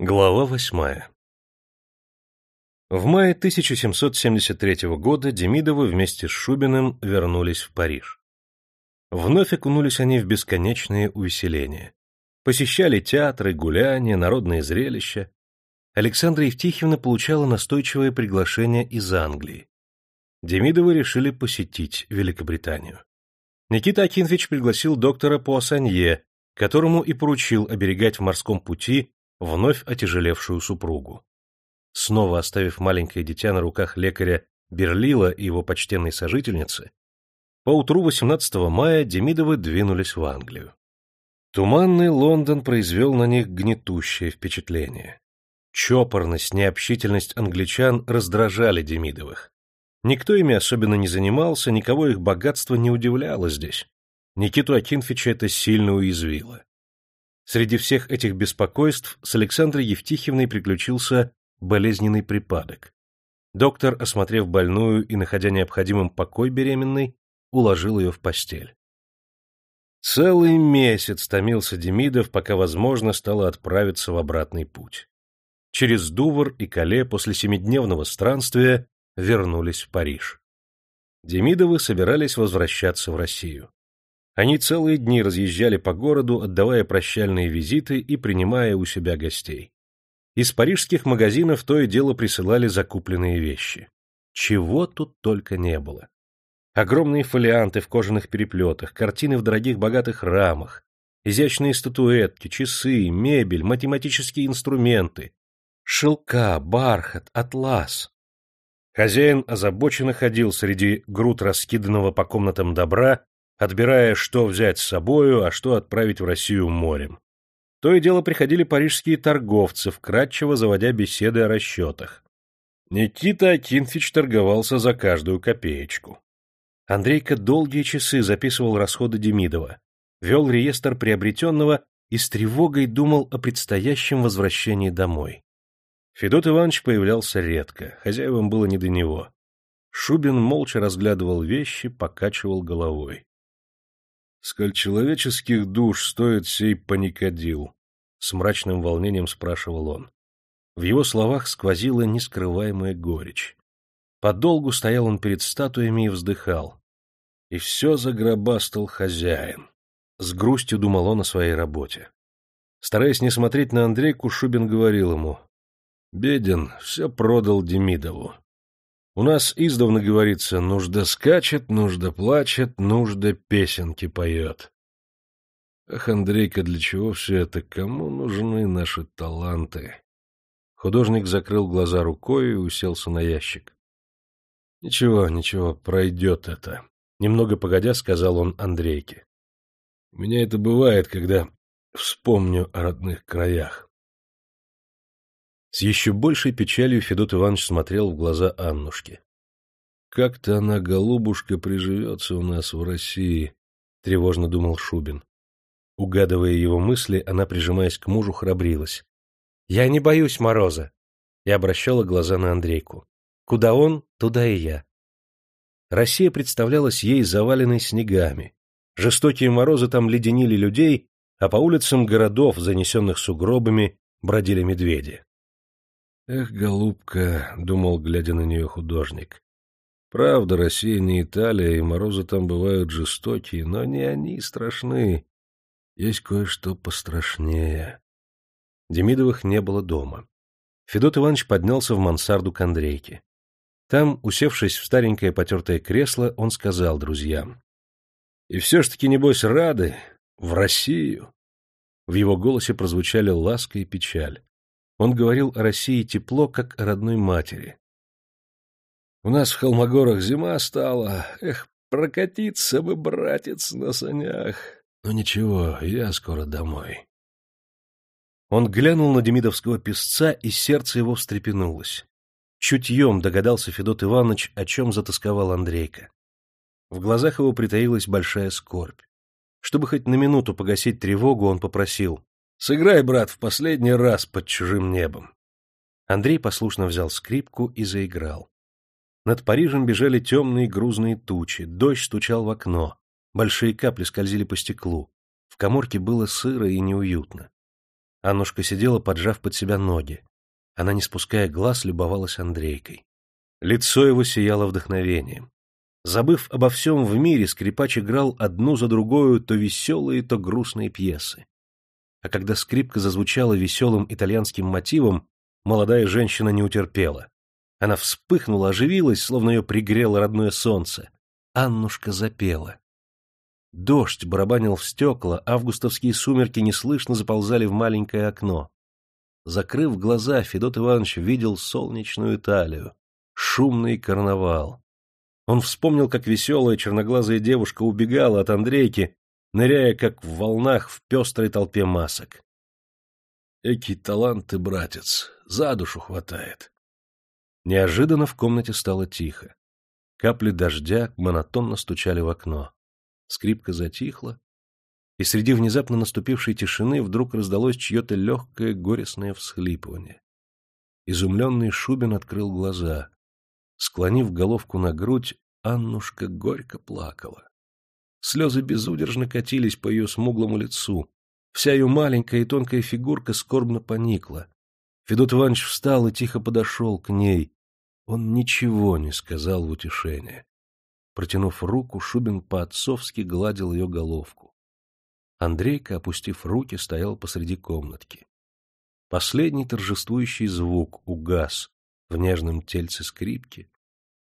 Глава восьмая В мае 1773 года Демидовы вместе с Шубиным вернулись в Париж. Вновь окунулись они в бесконечные увеселения. Посещали театры, гуляния, народные зрелища. Александра Евтихевна получала настойчивое приглашение из Англии. Демидовы решили посетить Великобританию. Никита Акинфич пригласил доктора Пуассанье, которому и поручил оберегать в морском пути вновь отяжелевшую супругу. Снова оставив маленькое дитя на руках лекаря Берлила и его почтенной сожительницы, поутру 18 мая Демидовы двинулись в Англию. Туманный Лондон произвел на них гнетущее впечатление. Чопорность, необщительность англичан раздражали Демидовых. Никто ими особенно не занимался, никого их богатство не удивляло здесь. Никиту Акинфича это сильно уязвило. Среди всех этих беспокойств с Александрой Евтихивной приключился болезненный припадок. Доктор, осмотрев больную и находя необходимым покой беременной, уложил ее в постель. Целый месяц томился Демидов, пока возможно стало отправиться в обратный путь. Через Дувр и Кале после семидневного странствия вернулись в Париж. Демидовы собирались возвращаться в Россию. Они целые дни разъезжали по городу, отдавая прощальные визиты и принимая у себя гостей. Из парижских магазинов то и дело присылали закупленные вещи. Чего тут только не было. Огромные фолианты в кожаных переплетах, картины в дорогих богатых рамах, изящные статуэтки, часы, мебель, математические инструменты, шелка, бархат, атлас. Хозяин озабоченно ходил среди груд раскиданного по комнатам добра отбирая, что взять с собою, а что отправить в Россию морем. То и дело приходили парижские торговцы, вкратчиво заводя беседы о расчетах. Никита Акинфич торговался за каждую копеечку. Андрейка долгие часы записывал расходы Демидова, вел реестр приобретенного и с тревогой думал о предстоящем возвращении домой. Федот Иванович появлялся редко, хозяевам было не до него. Шубин молча разглядывал вещи, покачивал головой. Сколь человеческих душ стоит сей паникодил? С мрачным волнением спрашивал он. В его словах сквозила нескрываемая горечь. Подолгу стоял он перед статуями и вздыхал. И все загробастал хозяин. С грустью думал он о своей работе. Стараясь не смотреть на Андрейку, Шубин говорил ему. — Беден, все продал Демидову. У нас издавна говорится «нужда скачет, нужда плачет, нужда песенки поет». Ах, Андрейка, для чего все это? Кому нужны наши таланты? Художник закрыл глаза рукой и уселся на ящик. Ничего, ничего, пройдет это. Немного погодя, сказал он Андрейке. У меня это бывает, когда вспомню о родных краях. С еще большей печалью Федот Иванович смотрел в глаза Аннушки. «Как-то она, голубушка, приживется у нас в России», — тревожно думал Шубин. Угадывая его мысли, она, прижимаясь к мужу, храбрилась. «Я не боюсь мороза», — и обращала глаза на Андрейку. «Куда он, туда и я». Россия представлялась ей заваленной снегами. Жестокие морозы там леденили людей, а по улицам городов, занесенных сугробами, бродили медведи. Эх, голубка, — думал, глядя на нее художник. Правда, Россия не Италия, и морозы там бывают жестокие, но не они страшны. Есть кое-что пострашнее. Демидовых не было дома. Федот Иванович поднялся в мансарду к Андрейке. Там, усевшись в старенькое потертое кресло, он сказал друзьям. — И все ж таки, небось, рады в Россию. В его голосе прозвучали ласка и печаль. Он говорил о России тепло, как о родной матери. «У нас в Холмогорах зима стала. Эх, прокатиться бы, братец, на санях. Но ничего, я скоро домой». Он глянул на демидовского песца, и сердце его встрепенулось. Чутьем догадался Федот Иванович, о чем затасковал Андрейка. В глазах его притаилась большая скорбь. Чтобы хоть на минуту погасить тревогу, он попросил. Сыграй, брат, в последний раз под чужим небом. Андрей послушно взял скрипку и заиграл. Над Парижем бежали темные грузные тучи, дождь стучал в окно, большие капли скользили по стеклу. В коморке было сыро и неуютно. Аннушка сидела, поджав под себя ноги. Она, не спуская глаз, любовалась Андрейкой. Лицо его сияло вдохновением. Забыв обо всем в мире, скрипач играл одну за другою то веселые, то грустные пьесы. А когда скрипка зазвучала веселым итальянским мотивом, молодая женщина не утерпела. Она вспыхнула, оживилась, словно ее пригрело родное солнце. Аннушка запела. Дождь барабанил в стекла, августовские сумерки неслышно заползали в маленькое окно. Закрыв глаза, Федот Иванович видел солнечную Италию, шумный карнавал. Он вспомнил, как веселая черноглазая девушка убегала от Андрейки, ныряя, как в волнах, в пестрой толпе масок. Экий талант ты, братец, за душу хватает. Неожиданно в комнате стало тихо. Капли дождя монотонно стучали в окно. Скрипка затихла, и среди внезапно наступившей тишины вдруг раздалось чье-то легкое горестное всхлипывание. Изумленный Шубин открыл глаза. Склонив головку на грудь, Аннушка горько плакала. Слезы безудержно катились по ее смуглому лицу. Вся ее маленькая и тонкая фигурка скорбно поникла. Федот Иванович встал и тихо подошел к ней. Он ничего не сказал в утешение. Протянув руку, Шубин по-отцовски гладил ее головку. Андрейка, опустив руки, стоял посреди комнатки. Последний торжествующий звук угас в нежном тельце скрипки,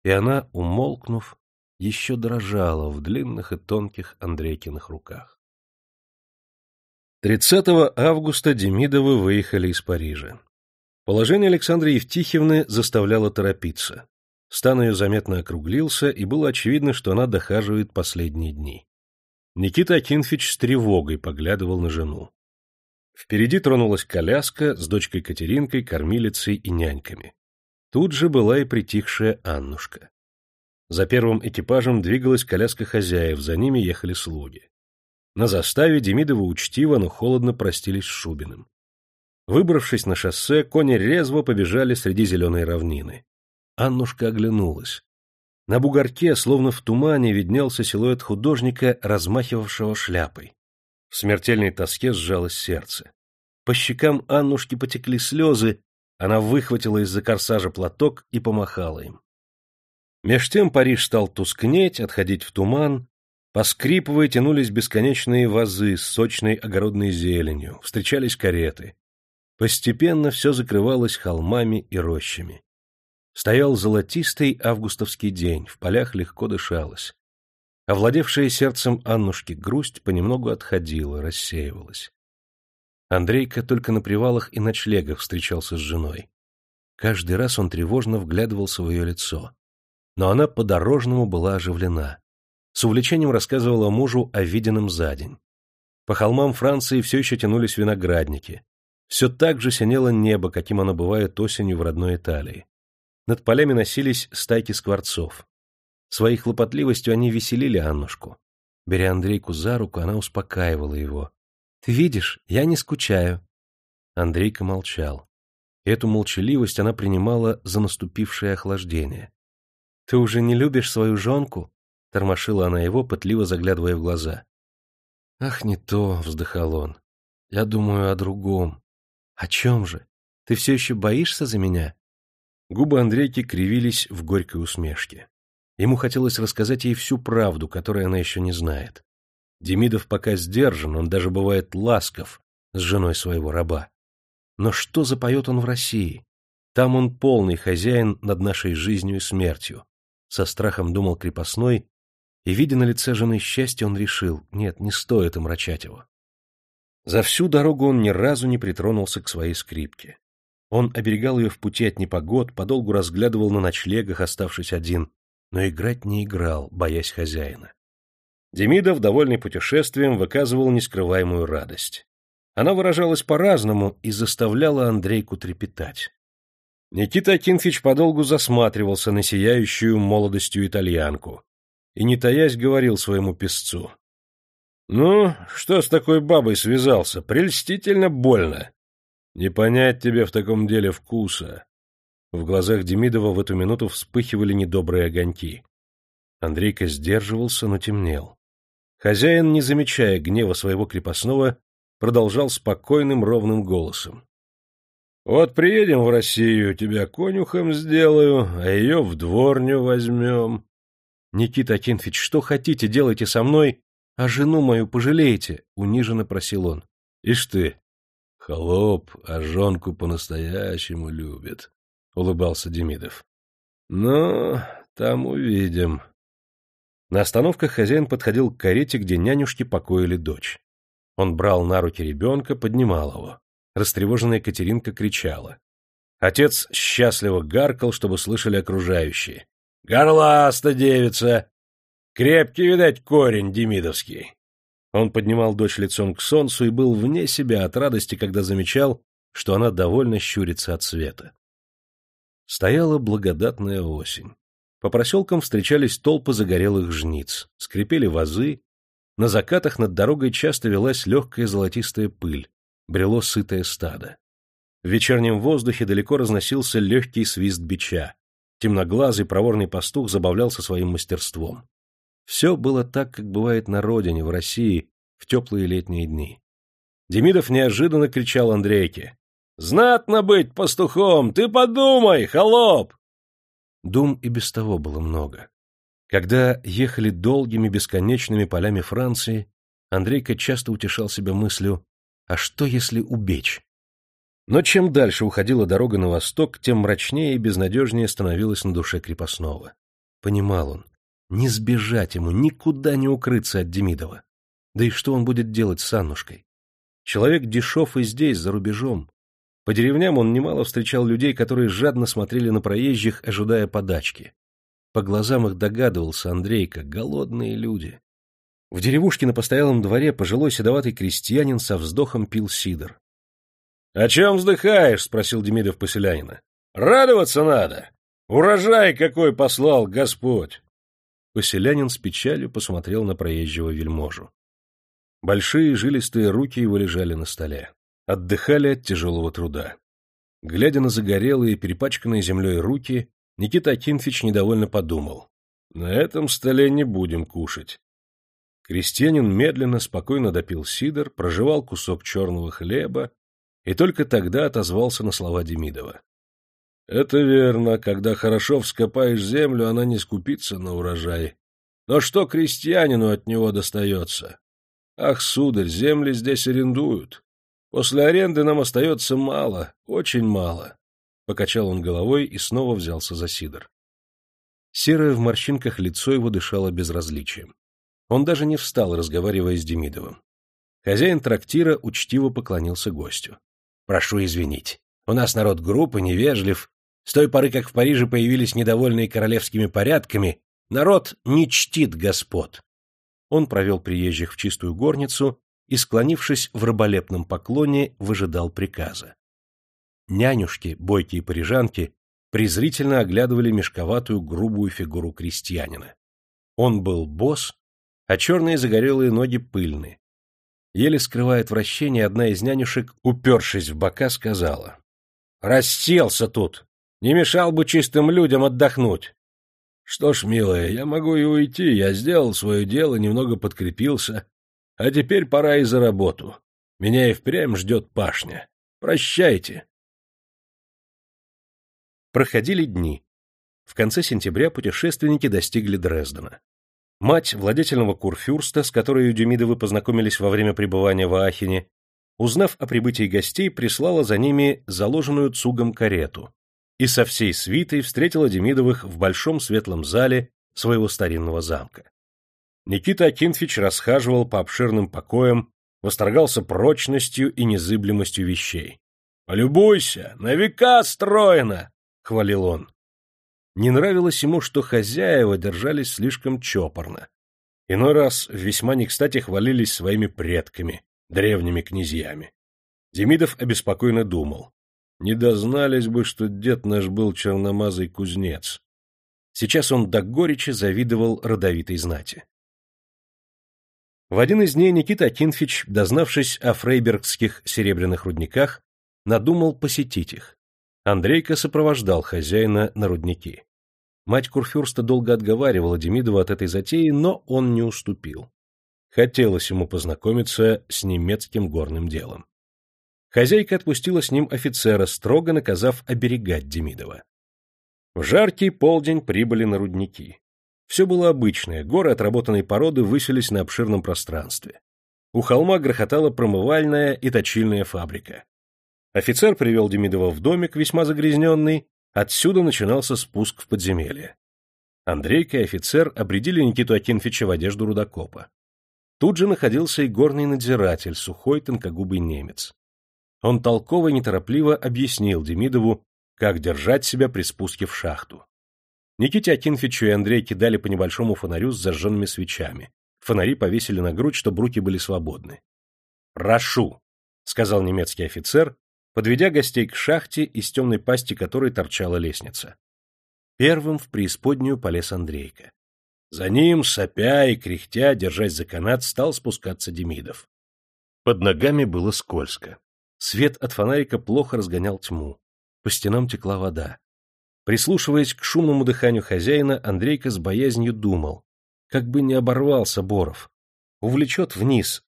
и она, умолкнув, еще дрожала в длинных и тонких Андрейкиных руках. 30 августа Демидовы выехали из Парижа. Положение Александры Евтихевны заставляло торопиться. Стан ее заметно округлился, и было очевидно, что она дохаживает последние дни. Никита Акинфич с тревогой поглядывал на жену. Впереди тронулась коляска с дочкой Катеринкой, кормилицей и няньками. Тут же была и притихшая Аннушка. За первым экипажем двигалась коляска хозяев, за ними ехали слуги. На заставе Демидова учтиво, но холодно простились с Шубиным. Выбравшись на шоссе, кони резво побежали среди зеленой равнины. Аннушка оглянулась. На бугорке, словно в тумане, виднелся силуэт художника, размахивавшего шляпой. В смертельной тоске сжалось сердце. По щекам Аннушки потекли слезы, она выхватила из-за корсажа платок и помахала им. Меж тем Париж стал тускнеть, отходить в туман, поскрипывая тянулись бесконечные вазы с сочной огородной зеленью, встречались кареты. Постепенно все закрывалось холмами и рощами. Стоял золотистый августовский день, в полях легко дышалось. Овладевшая сердцем Аннушки грусть понемногу отходила, рассеивалась. Андрейка только на привалах и ночлегах встречался с женой. Каждый раз он тревожно вглядывался в ее лицо. Но она по-дорожному была оживлена. С увлечением рассказывала мужу о виденном за день. По холмам Франции все еще тянулись виноградники. Все так же синело небо, каким оно бывает осенью в родной Италии. Над полями носились стайки скворцов. Своей хлопотливостью они веселили Аннушку. Беря Андрейку за руку, она успокаивала его. — Ты видишь, я не скучаю. Андрейка молчал. Эту молчаливость она принимала за наступившее охлаждение. — Ты уже не любишь свою жонку? — тормошила она его, пытливо заглядывая в глаза. — Ах, не то, — вздыхал он. — Я думаю о другом. — О чем же? Ты все еще боишься за меня? Губы Андрейки кривились в горькой усмешке. Ему хотелось рассказать ей всю правду, которую она еще не знает. Демидов пока сдержан, он даже бывает ласков с женой своего раба. Но что запоет он в России? Там он полный хозяин над нашей жизнью и смертью. Со страхом думал крепостной, и, видя на лице жены счастье, он решил, нет, не стоит омрачать его. За всю дорогу он ни разу не притронулся к своей скрипке. Он оберегал ее в пути от непогод, подолгу разглядывал на ночлегах, оставшись один, но играть не играл, боясь хозяина. Демидов, довольный путешествием, выказывал нескрываемую радость. Она выражалась по-разному и заставляла Андрейку трепетать. Никита Акинфич подолгу засматривался на сияющую молодостью итальянку и, не таясь, говорил своему песцу. — Ну, что с такой бабой связался? Прельстительно больно. Не понять тебе в таком деле вкуса. В глазах Демидова в эту минуту вспыхивали недобрые огоньки. Андрейка сдерживался, но темнел. Хозяин, не замечая гнева своего крепостного, продолжал спокойным ровным голосом. Вот приедем в Россию, тебя конюхом сделаю, а ее в дворню возьмем. Никита Акинфич, что хотите, делайте со мной, а жену мою пожалеете, — униженно просил он. Ишь ты, холоп, а жонку по-настоящему любит, — улыбался Демидов. Ну, там увидим. На остановках хозяин подходил к карете, где нянюшки покоили дочь. Он брал на руки ребенка, поднимал его. Растревоженная Катеринка кричала. Отец счастливо гаркал, чтобы слышали окружающие. — Горласта девица! Крепкий, видать, корень демидовский. Он поднимал дочь лицом к солнцу и был вне себя от радости, когда замечал, что она довольно щурится от света. Стояла благодатная осень. По проселкам встречались толпы загорелых жниц, скрипели вазы, на закатах над дорогой часто велась легкая золотистая пыль, брело сытое стадо. В вечернем воздухе далеко разносился легкий свист бича. Темноглазый проворный пастух забавлялся своим мастерством. Все было так, как бывает на родине, в России, в теплые летние дни. Демидов неожиданно кричал Андрейке. — Знатно быть пастухом! Ты подумай, холоп! Дум и без того было много. Когда ехали долгими бесконечными полями Франции, Андрейка часто утешал себя мыслью а что, если убечь? Но чем дальше уходила дорога на восток, тем мрачнее и безнадежнее становилось на душе крепостного. Понимал он, не сбежать ему, никуда не укрыться от Демидова. Да и что он будет делать с Аннушкой? Человек дешев и здесь, за рубежом. По деревням он немало встречал людей, которые жадно смотрели на проезжих, ожидая подачки. По глазам их догадывался Андрейка, голодные люди. В деревушке на постоялом дворе пожилой седоватый крестьянин со вздохом пил сидр. — О чем вздыхаешь? — спросил Демидов поселянина. — Радоваться надо! Урожай какой послал Господь! Поселянин с печалью посмотрел на проезжего вельможу. Большие жилистые руки его лежали на столе. Отдыхали от тяжелого труда. Глядя на загорелые, перепачканные землей руки, Никита Акинфич недовольно подумал. На этом столе не будем кушать. Крестьянин медленно, спокойно допил сидр, прожевал кусок черного хлеба и только тогда отозвался на слова Демидова. — Это верно, когда хорошо вскопаешь землю, она не скупится на урожай. Но что крестьянину от него достается? Ах, сударь, земли здесь арендуют. После аренды нам остается мало, очень мало. Покачал он головой и снова взялся за сидр. Серое в морщинках лицо его дышало безразличием. Он даже не встал, разговаривая с Демидовым. Хозяин трактира учтиво поклонился гостю. — Прошу извинить. У нас народ группы, невежлив. С той поры, как в Париже появились недовольные королевскими порядками, народ не чтит господ. Он провел приезжих в чистую горницу и, склонившись в раболепном поклоне, выжидал приказа. Нянюшки, бойкие парижанки, презрительно оглядывали мешковатую грубую фигуру крестьянина. Он был босс а черные загорелые ноги пыльны. Еле скрывая отвращение, одна из нянюшек, упершись в бока, сказала. — Расселся тут! Не мешал бы чистым людям отдохнуть! — Что ж, милая, я могу и уйти, я сделал свое дело, немного подкрепился. А теперь пора и за работу. Меня и впрямь ждет пашня. Прощайте. Проходили дни. В конце сентября путешественники достигли Дрездена. Мать владетельного курфюрста, с которой Демидовы познакомились во время пребывания в Аахене, узнав о прибытии гостей, прислала за ними заложенную цугом карету и со всей свитой встретила Демидовых в большом светлом зале своего старинного замка. Никита Акинфич расхаживал по обширным покоям, восторгался прочностью и незыблемостью вещей. «Полюбуйся, на века строено!» — хвалил он. Не нравилось ему, что хозяева держались слишком чопорно. Иной раз весьма не кстати хвалились своими предками, древними князьями. Демидов обеспокоенно думал. Не дознались бы, что дед наш был черномазый кузнец. Сейчас он до горечи завидовал родовитой знати. В один из дней Никита Акинфич, дознавшись о фрейбергских серебряных рудниках, надумал посетить их. Андрейка сопровождал хозяина на рудники. Мать Курфюрста долго отговаривала Демидова от этой затеи, но он не уступил. Хотелось ему познакомиться с немецким горным делом. Хозяйка отпустила с ним офицера, строго наказав оберегать Демидова. В жаркий полдень прибыли на рудники. Все было обычное, горы отработанной породы высились на обширном пространстве. У холма грохотала промывальная и точильная фабрика. Офицер привел Демидова в домик, весьма загрязненный, отсюда начинался спуск в подземелье. Андрейка и офицер обредили Никиту Акинфича в одежду рудокопа. Тут же находился и горный надзиратель, сухой тонкогубый немец. Он толково и неторопливо объяснил Демидову, как держать себя при спуске в шахту. Никите Акинфичу и Андрейке дали по небольшому фонарю с зажженными свечами. Фонари повесили на грудь, чтобы руки были свободны. «Прошу», — сказал немецкий офицер, подведя гостей к шахте, из темной пасти которой торчала лестница. Первым в преисподнюю полез Андрейка. За ним, сопя и кряхтя, держась за канат, стал спускаться Демидов. Под ногами было скользко. Свет от фонарика плохо разгонял тьму. По стенам текла вода. Прислушиваясь к шумному дыханию хозяина, Андрейка с боязнью думал, как бы не оборвался Боров. Увлечет вниз,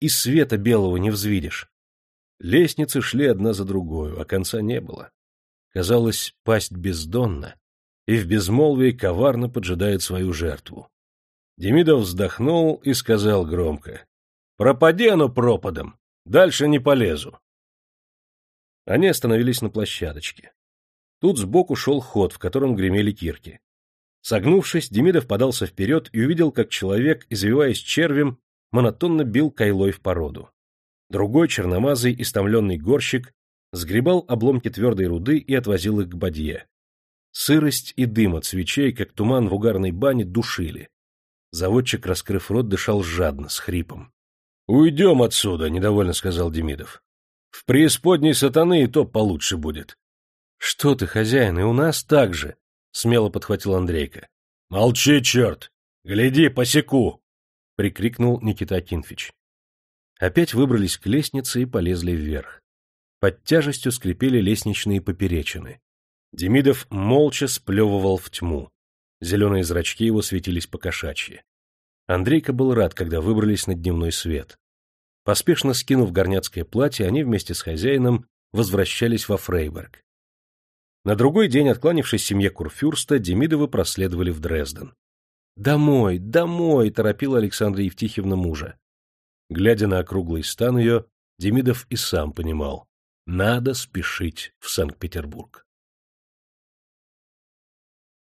и света белого не взвидишь. Лестницы шли одна за другой, а конца не было. Казалось, пасть бездонна, и в безмолвии коварно поджидает свою жертву. Демидов вздохнул и сказал громко. — Пропади оно пропадом, дальше не полезу. Они остановились на площадочке. Тут сбоку шел ход, в котором гремели кирки. Согнувшись, Демидов подался вперед и увидел, как человек, извиваясь червем, монотонно бил кайлой в породу. Другой черномазый, истомленный горщик, сгребал обломки твердой руды и отвозил их к бадье. Сырость и дым от свечей, как туман в угарной бане, душили. Заводчик, раскрыв рот, дышал жадно, с хрипом. — Уйдем отсюда, — недовольно сказал Демидов. — В преисподней сатаны и то получше будет. — Что ты, хозяин, и у нас так же, — смело подхватил Андрейка. — Молчи, черт! Гляди, посеку! — прикрикнул Никита Акинфич. Опять выбрались к лестнице и полезли вверх. Под тяжестью скрипели лестничные поперечины. Демидов молча сплевывал в тьму. Зеленые зрачки его светились по-кошачьи. Андрейка был рад, когда выбрались на дневной свет. Поспешно скинув горняцкое платье, они вместе с хозяином возвращались во Фрейберг. На другой день, откланившись семье Курфюрста, Демидовы проследовали в Дрезден. «Домой, домой!» — торопила Александра Евтихевна мужа. Глядя на округлый стан ее, Демидов и сам понимал — надо спешить в Санкт-Петербург.